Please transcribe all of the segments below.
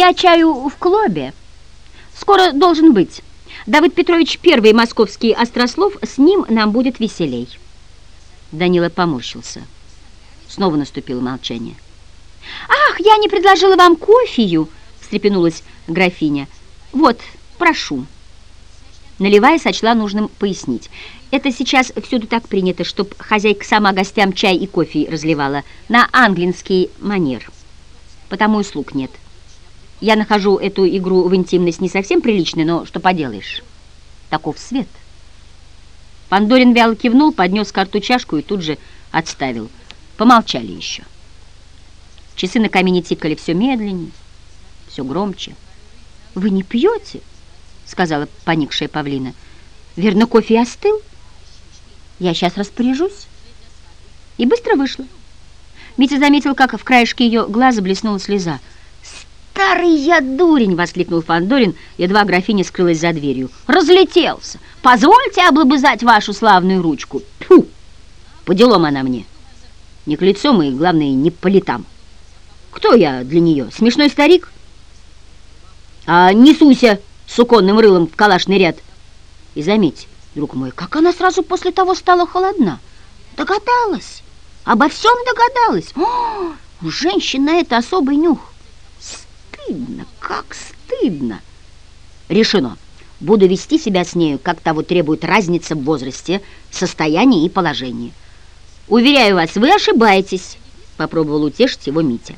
Я чаю в клубе. Скоро должен быть. Давыд Петрович первый московский острослов, с ним нам будет веселей. Данила поморщился. Снова наступило молчание. «Ах, я не предложила вам кофею!» — встрепенулась графиня. «Вот, прошу». Наливая, сочла нужным пояснить. Это сейчас всюду так принято, чтоб хозяйка сама гостям чай и кофе разливала на английский манер. Потому и слуг нет. Я нахожу эту игру в интимность не совсем приличной, но что поделаешь, таков свет. Пандорин вяло кивнул, поднес карту чашку и тут же отставил. Помолчали еще. Часы на камине тикали все медленнее, все громче. «Вы не пьете?» — сказала поникшая павлина. «Верно, кофе остыл? Я сейчас распоряжусь». И быстро вышла. Митя заметил, как в краешке ее глаза блеснула слеза. «Старый я дурень!» — воскликнул Фандорин, едва графиня скрылась за дверью. «Разлетелся! Позвольте облобызать вашу славную ручку!» Фу! По делам она мне. Не к лицу и, главное, не по летам. Кто я для нее? Смешной старик? А несуся суконным рылом в калашный ряд. И заметь, друг мой, как она сразу после того стала холодна. Догадалась, обо всем догадалась. О, у женщин на это особый нюх. Как стыдно. Решено. Буду вести себя с нею, как того требует разница в возрасте, состоянии и положении. Уверяю вас, вы ошибаетесь, попробовал утешить его Митя.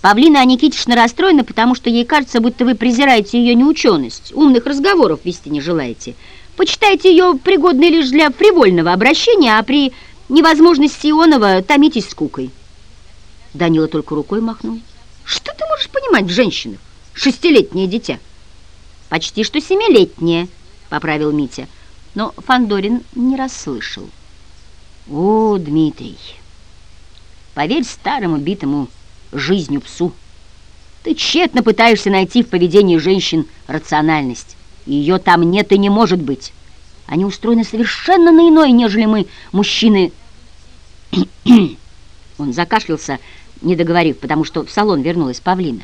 Павлина Аникитична расстроена, потому что ей кажется, будто вы презираете ее неученость, умных разговоров вести не желаете. Почитайте ее пригодной лишь для фривольного обращения, а при невозможности ионова томитесь скукой. Данила только рукой махнул. Что ты можешь понимать в женщинах? Шестилетнее дитя. Почти что семилетнее, поправил Митя. Но Фандорин не расслышал. О, Дмитрий, поверь старому битому жизнью псу. Ты тщетно пытаешься найти в поведении женщин рациональность. Ее там нет и не может быть. Они устроены совершенно на иной, нежели мы, мужчины. Он закашлялся, не договорив, потому что в салон вернулась Павлина.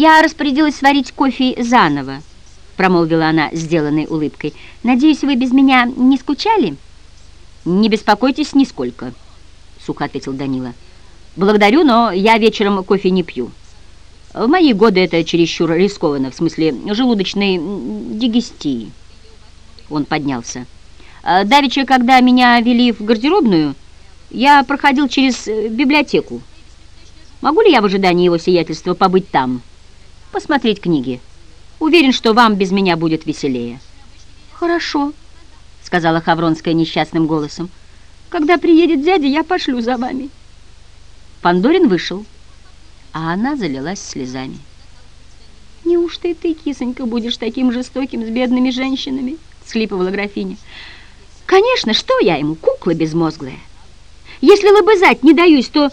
«Я распорядилась сварить кофе заново», — промолвила она, сделанной улыбкой. «Надеюсь, вы без меня не скучали?» «Не беспокойтесь нисколько», — сухо ответил Данила. «Благодарю, но я вечером кофе не пью. В мои годы это чересчур рискованно, в смысле желудочной дигестии». Он поднялся. «Давеча, когда меня вели в гардеробную, я проходил через э, библиотеку. Могу ли я в ожидании его сиятельства побыть там, посмотреть книги? Уверен, что вам без меня будет веселее». «Хорошо», — сказала Хавронская несчастным голосом. «Когда приедет дядя, я пошлю за вами». Пандорин вышел, а она залилась слезами. «Неужто и ты, кисонька, будешь таким жестоким с бедными женщинами?» — схлипывала графиня. «Конечно, что я ему, кукла безмозглая? Если лобызать не даюсь, то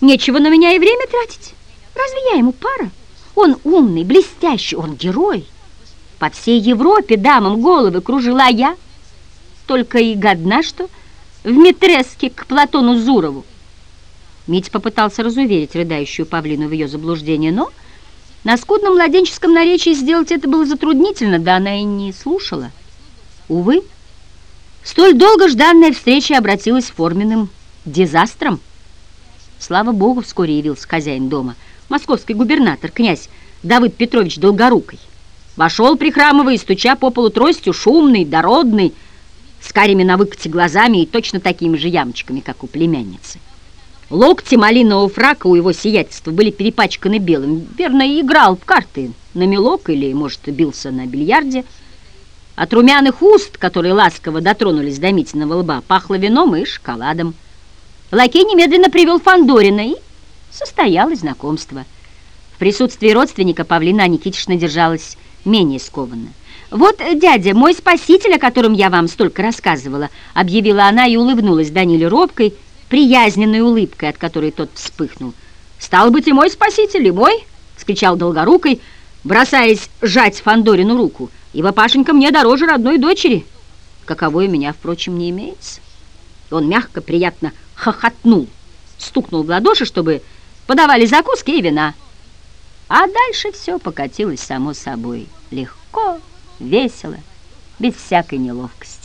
нечего на меня и время тратить. Разве я ему пара? Он умный, блестящий, он герой. По всей Европе дамам головы кружила я, только и годна, что в метреске к Платону Зурову. Митя попытался разуверить рыдающую павлину в ее заблуждение, но на скудном младенческом наречии сделать это было затруднительно, да она и не слушала. Увы, столь долго жданная встреча обратилась форменным дизастром. Слава богу, вскоре явился хозяин дома, московский губернатор, князь Давыд Петрович Долгорукой. Вошел, прихрамывая, стуча по полу тростью, шумный, дородный, с карими на выкате глазами и точно такими же ямочками, как у племянницы. Локти малинового фрака у его сиятельства были перепачканы белым. Верно, играл в карты на мелок или, может, бился на бильярде. От румяных уст, которые ласково дотронулись до Митиного лба, пахло вином и шоколадом. Лакей немедленно привел Фандорина и состоялось знакомство. Присутствии родственника Павлина Никитична держалась менее скованно. «Вот, дядя, мой спаситель, о котором я вам столько рассказывала», объявила она и улыбнулась Даниле робкой, приязненной улыбкой, от которой тот вспыхнул. «Стал быть, и мой спаситель, и мой!» — скричал Долгорукой, бросаясь жать Фандорину руку. «Ибо Пашенька мне дороже родной дочери, каковой у меня, впрочем, не имеется». Он мягко, приятно хохотнул, стукнул в ладоши, чтобы подавали закуски и вина. А дальше все покатилось само собой. Легко, весело, без всякой неловкости.